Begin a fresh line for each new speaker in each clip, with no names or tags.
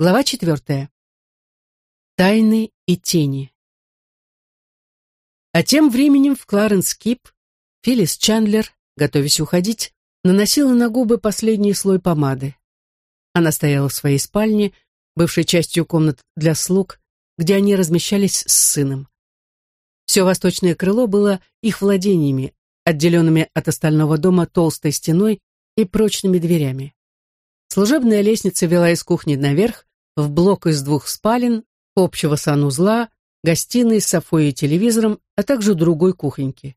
Глава четвертая. Тайны и тени. А тем временем в Кларенс Кип Филлис Чандлер, готовясь уходить, наносила на губы последний слой помады. Она стояла в своей спальне, бывшей частью комнат для слуг, где они размещались с сыном. Все восточное крыло было их владениями, отделенными от остального дома толстой стеной и прочными дверями. Служебная лестница вела из кухни наверх, в блок из двух спален, общего санузла, гостиной с софой и телевизором, а также другой кухоньки.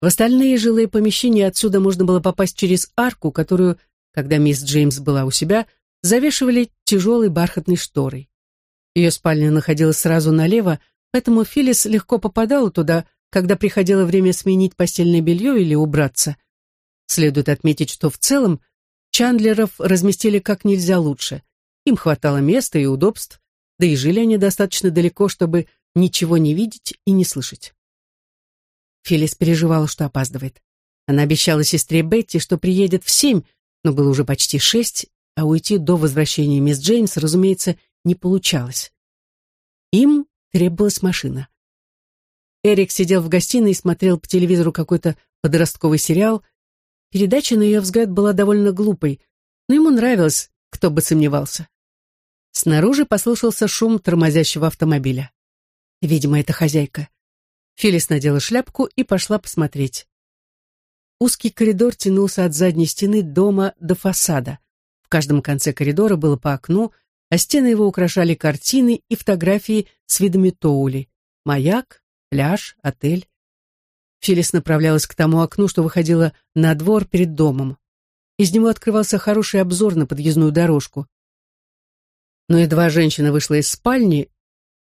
В остальные жилые помещения отсюда можно было попасть через арку, которую, когда мисс Джеймс была у себя, завешивали тяжелой бархатной шторой. Ее спальня находилась сразу налево, поэтому Филлис легко попадала туда, когда приходило время сменить постельное белье или убраться. Следует отметить, что в целом Чандлеров разместили как нельзя лучше. Им хватало места и удобств, да и жили они достаточно далеко, чтобы ничего не видеть и не слышать. Филлис переживала, что опаздывает. Она обещала сестре Бетти, что приедет в семь, но было уже почти шесть, а уйти до возвращения мисс Джеймс, разумеется, не получалось. Им требовалась машина. Эрик сидел в гостиной и смотрел по телевизору какой-то подростковый сериал, Передача, на ее взгляд, была довольно глупой, но ему нравилось, кто бы сомневался. Снаружи послышался шум тормозящего автомобиля. Видимо, это хозяйка. Филис надела шляпку и пошла посмотреть. Узкий коридор тянулся от задней стены дома до фасада. В каждом конце коридора было по окну, а стены его украшали картины и фотографии с видами Тоули. Маяк, пляж, отель. Филис направлялась к тому окну, что выходило на двор перед домом. Из него открывался хороший обзор на подъездную дорожку. Но едва женщина вышла из спальни,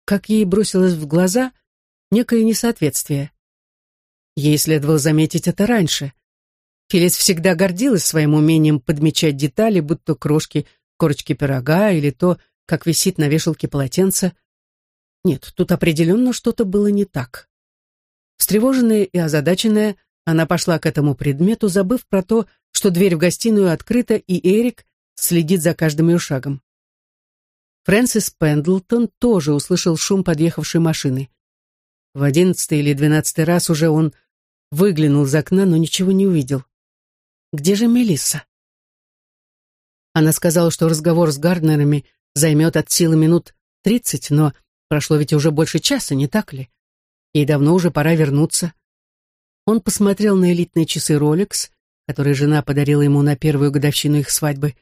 как ей бросилось в глаза некое несоответствие. Ей следовало заметить это раньше. Филис всегда гордилась своим умением подмечать детали, будто крошки корочки пирога или то, как висит на вешалке полотенце. Нет, тут определенно что-то было не так. Встревоженная и озадаченная, она пошла к этому предмету, забыв про то, что дверь в гостиную открыта, и Эрик следит за каждым ее шагом. Фрэнсис Пендлтон тоже услышал шум подъехавшей машины. В одиннадцатый или двенадцатый раз уже он выглянул из окна, но ничего не увидел. Где же Мелисса? Она сказала, что разговор с Гарднерами займет от силы минут тридцать, но прошло ведь уже больше часа, не так ли? Ей давно уже пора вернуться. Он посмотрел на элитные часы Rolex, которые жена подарила ему на первую годовщину их свадьбы.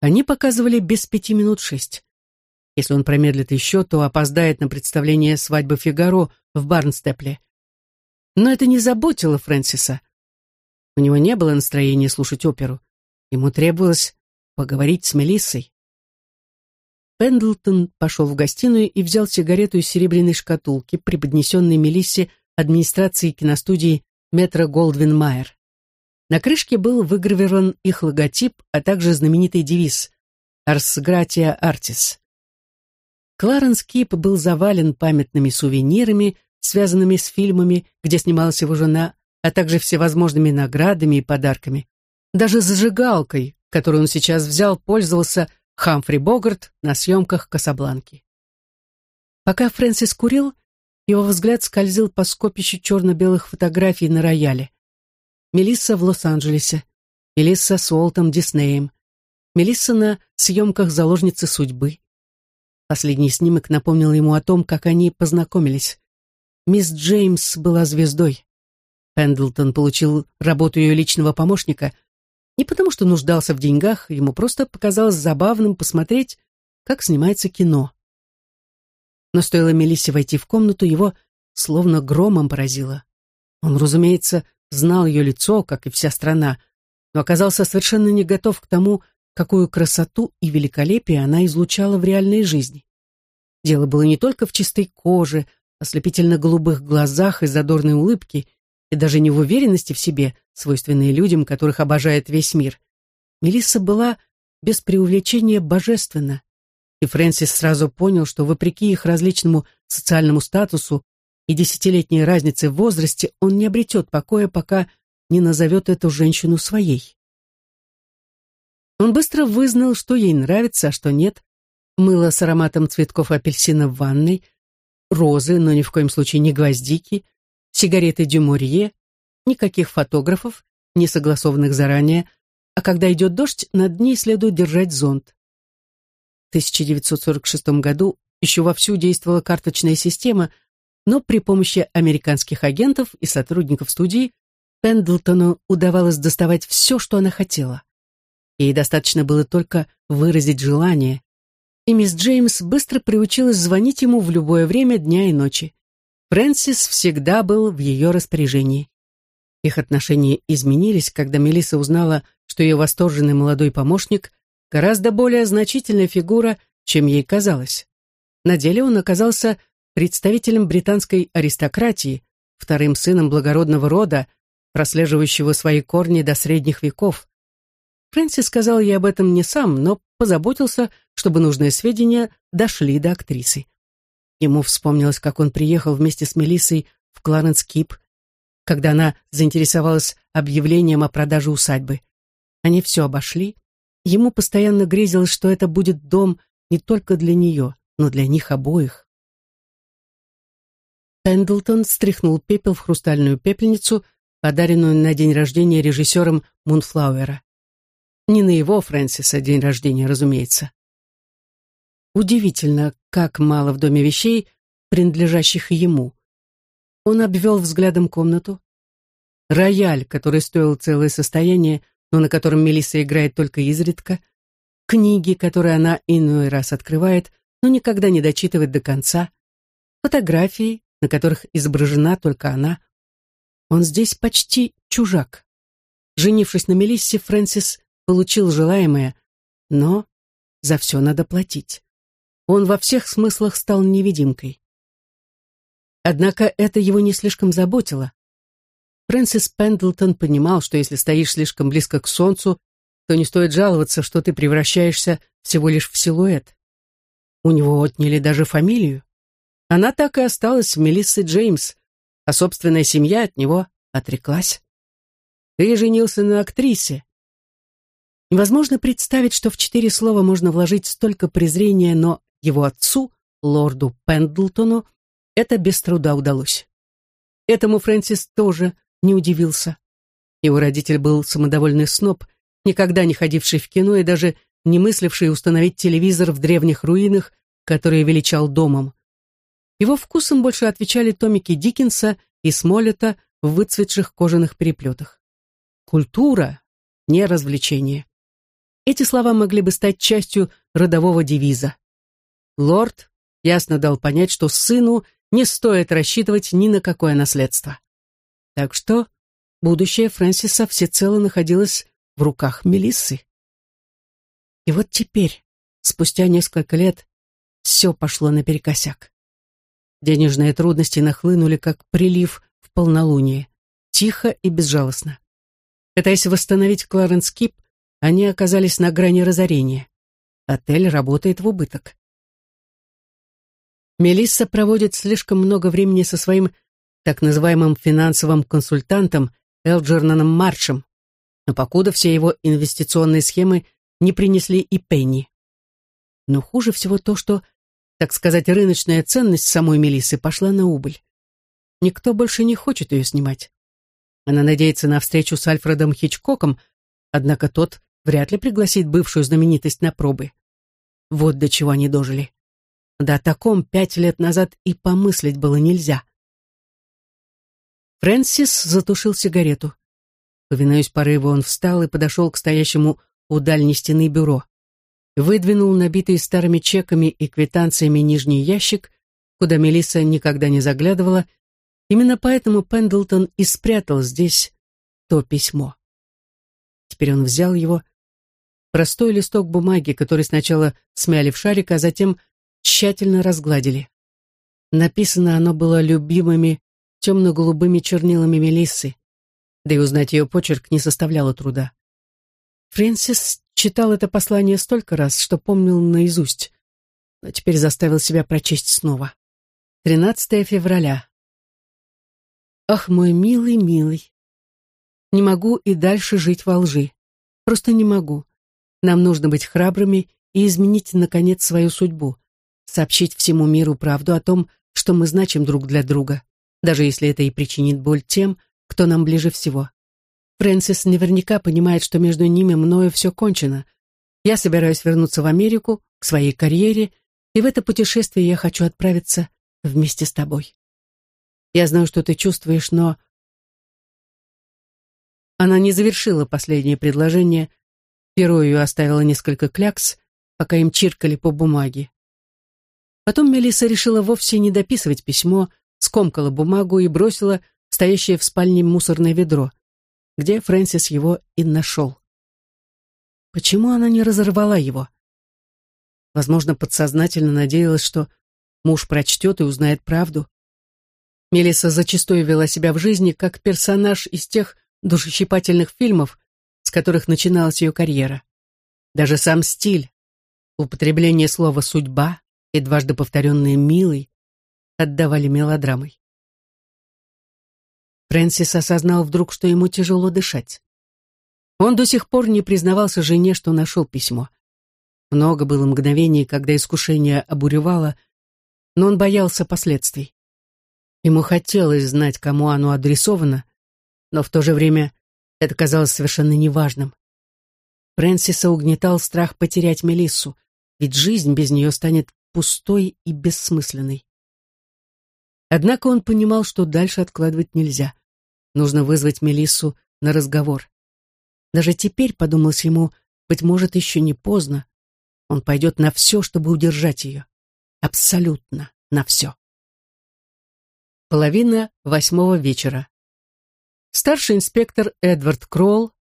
Они показывали без пяти минут шесть. Если он промедлит еще, то опоздает на представление свадьбы Фигаро в Барнстепле. Но это не заботило Фрэнсиса. У него не было настроения слушать оперу. Ему требовалось поговорить с Мелиссой. Пендлтон пошел в гостиную и взял сигарету из серебряной шкатулки, преподнесенной Мелиссе администрации киностудии Метро Голдвин Майер. На крышке был выгравирован их логотип, а также знаменитый девиз «Ars gratia artis». Кларенс Кип был завален памятными сувенирами, связанными с фильмами, где снималась его жена, а также всевозможными наградами и подарками. Даже зажигалкой, которую он сейчас взял, пользовался Хамфри Богарт на съемках «Касабланки». Пока Фрэнсис курил, его взгляд скользил по скопищу черно-белых фотографий на рояле. Мелисса в Лос-Анджелесе, Мелисса с Уолтом Диснеем, Мелисса на съемках «Заложницы судьбы». Последний снимок напомнил ему о том, как они познакомились. Мисс Джеймс была звездой. Пендлтон получил работу ее личного помощника — не потому, что нуждался в деньгах, ему просто показалось забавным посмотреть, как снимается кино. Но стоило Мелиссе войти в комнату, его словно громом поразило. Он, разумеется, знал ее лицо, как и вся страна, но оказался совершенно не готов к тому, какую красоту и великолепие она излучала в реальной жизни. Дело было не только в чистой коже, ослепительно-голубых глазах и задорной улыбке, и даже не в уверенности в себе, свойственной людям, которых обожает весь мир. Мелисса была без преувеличения божественна, и Фрэнсис сразу понял, что вопреки их различному социальному статусу и десятилетней разнице в возрасте, он не обретет покоя, пока не назовет эту женщину своей. Он быстро вызнал, что ей нравится, а что нет, мыло с ароматом цветков апельсина в ванной, розы, но ни в коем случае не гвоздики, сигареты Дюморье, никаких фотографов, не согласованных заранее, а когда идет дождь, над ней следует держать зонт. В 1946 году еще вовсю действовала карточная система, но при помощи американских агентов и сотрудников студии Пендлтону удавалось доставать все, что она хотела. Ей достаточно было только выразить желание, и мисс Джеймс быстро приучилась звонить ему в любое время дня и ночи. Фрэнсис всегда был в ее распоряжении. Их отношения изменились, когда Мелисса узнала, что ее восторженный молодой помощник гораздо более значительная фигура, чем ей казалось. На деле он оказался представителем британской аристократии, вторым сыном благородного рода, прослеживающего свои корни до средних веков. Фрэнсис сказал ей об этом не сам, но позаботился, чтобы нужные сведения дошли до актрисы. Ему вспомнилось, как он приехал вместе с Мелиссой в Кларенс Кип, когда она заинтересовалась объявлением о продаже усадьбы. Они все обошли. Ему постоянно грезилось, что это будет дом не только для нее, но для них обоих. Пендлтон стряхнул пепел в хрустальную пепельницу, подаренную на день рождения режиссером Мунфлауэра. Не на его Фрэнсиса день рождения, разумеется. Удивительно, как мало в доме вещей, принадлежащих ему. Он обвел взглядом комнату. Рояль, который стоил целое состояние, но на котором Мелисса играет только изредка. Книги, которые она иной раз открывает, но никогда не дочитывает до конца. Фотографии, на которых изображена только она. Он здесь почти чужак. Женившись на Мелиссе, Фрэнсис получил желаемое, но за все надо платить. Он во всех смыслах стал невидимкой. Однако это его не слишком заботило. Фрэнсис Пендлтон понимал, что если стоишь слишком близко к солнцу, то не стоит жаловаться, что ты превращаешься всего лишь в силуэт. У него отняли даже фамилию. Она так и осталась Мелиссой Джеймс, а собственная семья от него отреклась. Ты женился на актрисе, Невозможно представить, что в четыре слова можно вложить столько презрения, но его отцу, лорду Пендлтону, это без труда удалось. Этому Фрэнсис тоже не удивился. Его родитель был самодовольный сноб, никогда не ходивший в кино и даже не мысливший установить телевизор в древних руинах, которые величал домом. Его вкусом больше отвечали томики Диккенса и Смолета в выцветших кожаных переплетах. Культура, не развлечение. Эти слова могли бы стать частью родового девиза. Лорд ясно дал понять, что сыну не стоит рассчитывать ни на какое наследство. Так что будущее Фрэнсиса всецело находилось в руках Мелиссы. И вот теперь, спустя несколько лет, все пошло наперекосяк. Денежные трудности нахлынули, как прилив в полнолуние, тихо и безжалостно. Пытаясь восстановить Кларенс Кип, они оказались на грани разорения. Отель работает в убыток. Мелисса проводит слишком много времени со своим так называемым финансовым консультантом Элджернаном Маршем, но покуда все его инвестиционные схемы не принесли и пенни. Но хуже всего то, что, так сказать, рыночная ценность самой Мелиссы пошла на убыль. Никто больше не хочет ее снимать. Она надеется на встречу с Альфредом Хичкоком, однако тот вряд ли пригласит бывшую знаменитость на пробы. Вот до чего они дожили. Да о таком пять лет назад и помыслить было нельзя. Фрэнсис затушил сигарету. Повинуясь порыву, он встал и подошел к стоящему у дальней стены бюро. Выдвинул набитый старыми чеками и квитанциями нижний ящик, куда Мелисса никогда не заглядывала. Именно поэтому Пендлтон и спрятал здесь то письмо. Теперь он взял его простой листок бумаги, который сначала смяли в шарик, а затем тщательно разгладили. Написано оно было любимыми темно-голубыми чернилами Мелиссы, да и узнать ее почерк не составляло труда. Фрэнсис читал это послание столько раз, что помнил наизусть, но теперь заставил себя прочесть снова. 13 февраля. Ах, мой милый, милый. Не могу и дальше жить во лжи. Просто не могу. Нам нужно быть храбрыми и изменить, наконец, свою судьбу, сообщить всему миру правду о том, что мы значим друг для друга, даже если это и причинит боль тем, кто нам ближе всего. Фрэнсис наверняка понимает, что между ними мною все кончено. Я собираюсь вернуться в Америку, к своей карьере, и в это путешествие я хочу отправиться вместе с тобой. Я знаю, что ты чувствуешь, но... Она не завершила последнее предложение. Перо ее оставила несколько клякс, пока им чиркали по бумаге. Потом Мелисса решила вовсе не дописывать письмо, скомкала бумагу и бросила стоящее в спальне мусорное ведро, где Фрэнсис его и нашел. Почему она не разорвала его? Возможно, подсознательно надеялась, что муж прочтет и узнает правду. Мелисса зачастую вела себя в жизни как персонаж из тех душещипательных фильмов, с которых начиналась ее карьера. Даже сам стиль, употребление слова «судьба» и дважды повторенные «милый» отдавали мелодрамой. Фрэнсис осознал вдруг, что ему тяжело дышать. Он до сих пор не признавался жене, что нашел письмо. Много было мгновений, когда искушение обуревало, но он боялся последствий. Ему хотелось знать, кому оно адресовано, но в то же время это казалось совершенно неважным. Фрэнсиса угнетал страх потерять Мелиссу, ведь жизнь без нее станет пустой и бессмысленной. Однако он понимал, что дальше откладывать нельзя. Нужно вызвать Мелиссу на разговор. Даже теперь, подумалось ему, быть может, еще не поздно. Он пойдет на все, чтобы удержать ее. Абсолютно на все. Половина восьмого вечера. Старший инспектор Эдвард Кролл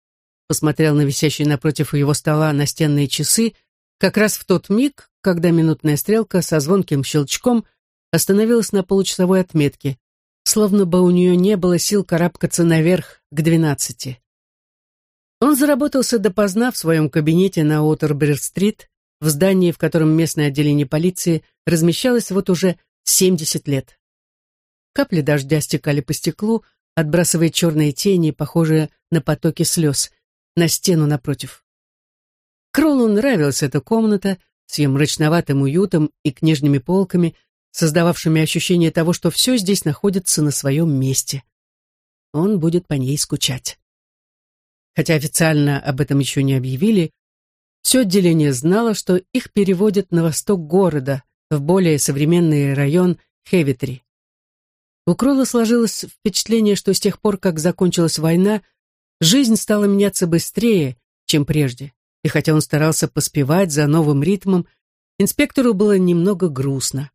посмотрел на висящие напротив его стола настенные часы как раз в тот миг, когда минутная стрелка со звонким щелчком остановилась на получасовой отметке, словно бы у нее не было сил карабкаться наверх к двенадцати. Он заработался допоздна в своем кабинете на Уотерберг-стрит, в здании, в котором местное отделение полиции размещалось вот уже 70 лет. Капли дождя стекали по стеклу, отбрасывая черные тени, похожие на потоки слез, на стену напротив. Кроллу нравилась эта комната с ее мрачноватым уютом и книжными полками, создававшими ощущение того, что все здесь находится на своем месте. Он будет по ней скучать. Хотя официально об этом еще не объявили, все отделение знало, что их переводят на восток города, в более современный район Хевитри. У Кролла сложилось впечатление, что с тех пор, как закончилась война, жизнь стала меняться быстрее, чем прежде. И хотя он старался поспевать за новым ритмом, инспектору было немного грустно.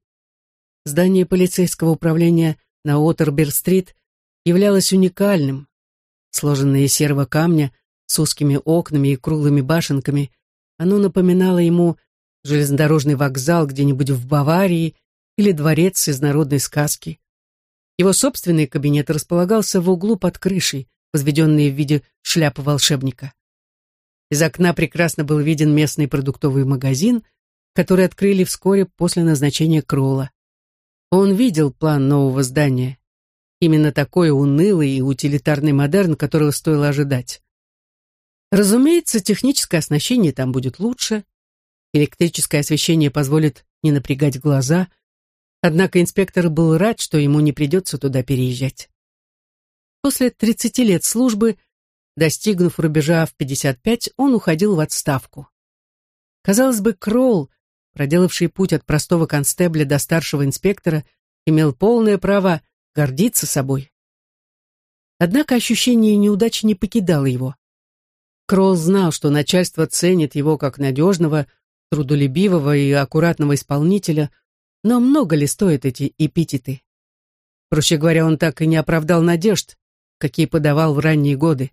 Здание полицейского управления на Уотербер-стрит являлось уникальным. Сложенное из серого камня, с узкими окнами и круглыми башенками, оно напоминало ему железнодорожный вокзал где-нибудь в Баварии или дворец из народной сказки. Его собственный кабинет располагался в углу под крышей, возведенной в виде шляпы волшебника. Из окна прекрасно был виден местный продуктовый магазин, который открыли вскоре после назначения Кролла. Он видел план нового здания. Именно такой унылый и утилитарный модерн, которого стоило ожидать. Разумеется, техническое оснащение там будет лучше, электрическое освещение позволит не напрягать глаза – Однако инспектор был рад, что ему не придется туда переезжать. После 30 лет службы, достигнув рубежа в 55, он уходил в отставку. Казалось бы, Кролл, проделавший путь от простого констебля до старшего инспектора, имел полное право гордиться собой. Однако ощущение неудачи не покидало его. Кролл знал, что начальство ценит его как надежного, трудолюбивого и аккуратного исполнителя, но много ли стоят эти эпитеты? Проще говоря, он так и не оправдал надежд, какие подавал в ранние годы.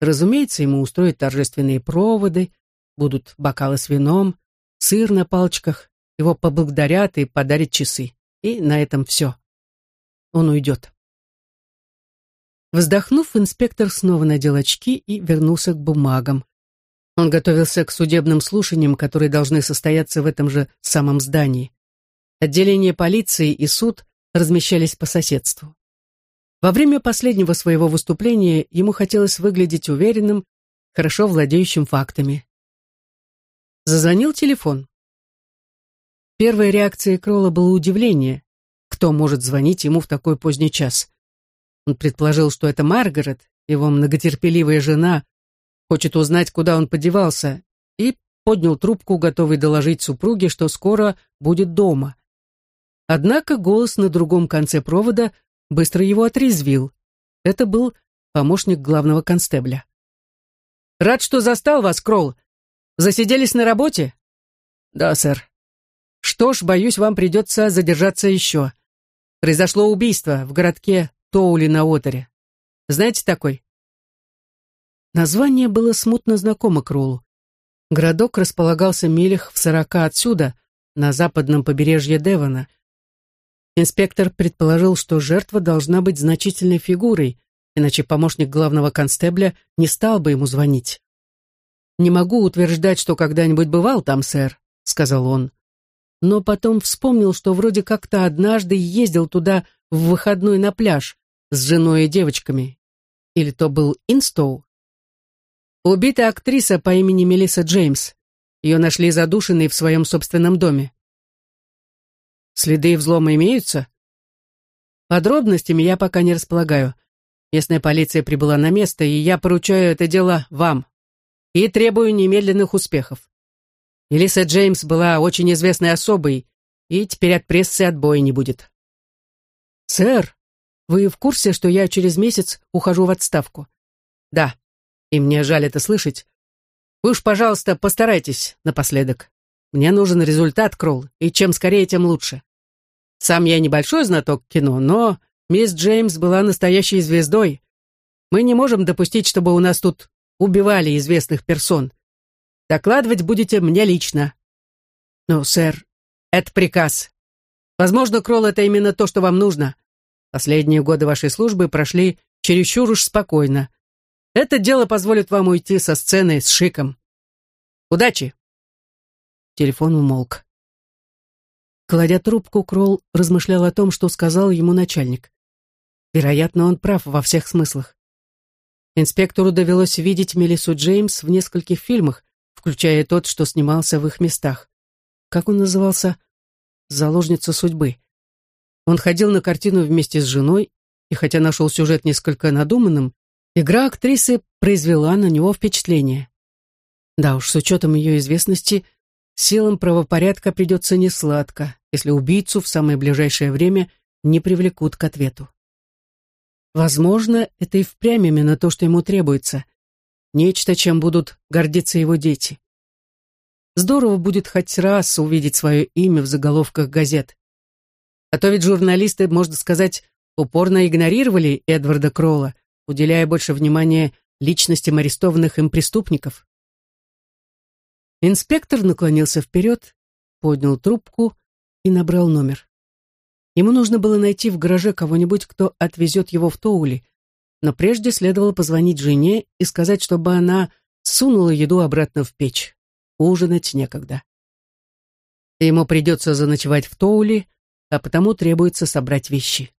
Разумеется, ему устроят торжественные проводы, будут бокалы с вином, сыр на палочках, его поблагодарят и подарят часы. И на этом все. Он уйдет. Вздохнув, инспектор снова надел очки и вернулся к бумагам. Он готовился к судебным слушаниям, которые должны состояться в этом же самом здании. Отделение полиции и суд размещались по соседству. Во время последнего своего выступления ему хотелось выглядеть уверенным, хорошо владеющим фактами. Зазвонил телефон. Первой реакцией Кролла было удивление. Кто может звонить ему в такой поздний час? Он предположил, что это Маргарет, его многотерпеливая жена, хочет узнать, куда он подевался, и поднял трубку, готовый доложить супруге, что скоро будет дома. Однако голос на другом конце провода быстро его отрезвил. Это был помощник главного констебля. «Рад, что застал вас, Кролл. Засиделись на работе?» «Да, сэр». «Что ж, боюсь, вам придется задержаться еще. Произошло убийство в городке Тоули на Отере. Знаете такой?» Название было смутно знакомо Кроллу. Городок располагался милях в сорока отсюда, на западном побережье Девона. Инспектор предположил, что жертва должна быть значительной фигурой, иначе помощник главного констебля не стал бы ему звонить. «Не могу утверждать, что когда-нибудь бывал там, сэр», — сказал он. Но потом вспомнил, что вроде как-то однажды ездил туда в выходной на пляж с женой и девочками. Или то был Инстоу? Убита актриса по имени Мелисса Джеймс. Ее нашли задушенной в своем собственном доме. Следы взлома имеются? Подробностями я пока не располагаю. Местная полиция прибыла на место, и я поручаю это дело вам. И требую немедленных успехов. Мелисса Джеймс была очень известной особой, и теперь от прессы отбоя не будет. Сэр, вы в курсе, что я через месяц ухожу в отставку? Да и мне жаль это слышать. Вы уж, пожалуйста, постарайтесь напоследок. Мне нужен результат, Кролл, и чем скорее, тем лучше. Сам я небольшой знаток кино, но мисс Джеймс была настоящей звездой. Мы не можем допустить, чтобы у нас тут убивали известных персон. Докладывать будете мне лично. Ну, сэр, это приказ. Возможно, Кролл, это именно то, что вам нужно. Последние годы вашей службы прошли чересчур уж спокойно. Это дело позволит вам уйти со сцены с шиком. Удачи!» Телефон умолк. Кладя трубку, Кролл размышлял о том, что сказал ему начальник. Вероятно, он прав во всех смыслах. Инспектору довелось видеть Мелиссу Джеймс в нескольких фильмах, включая тот, что снимался в их местах. Как он назывался? «Заложница судьбы». Он ходил на картину вместе с женой, и хотя нашел сюжет несколько надуманным, Игра актрисы произвела на него впечатление. Да уж, с учетом ее известности, силам правопорядка придется несладко, если убийцу в самое ближайшее время не привлекут к ответу. Возможно, это и впрямь именно то, что ему требуется. Нечто, чем будут гордиться его дети. Здорово будет хоть раз увидеть свое имя в заголовках газет. А то ведь журналисты, можно сказать, упорно игнорировали Эдварда Кролла, уделяя больше внимания личностям арестованных им преступников. Инспектор наклонился вперед, поднял трубку и набрал номер. Ему нужно было найти в гараже кого-нибудь, кто отвезет его в Тоули, но прежде следовало позвонить жене и сказать, чтобы она сунула еду обратно в печь. Ужинать некогда. Ему придется заночевать в Тоули, а потому требуется собрать вещи.